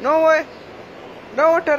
no way no water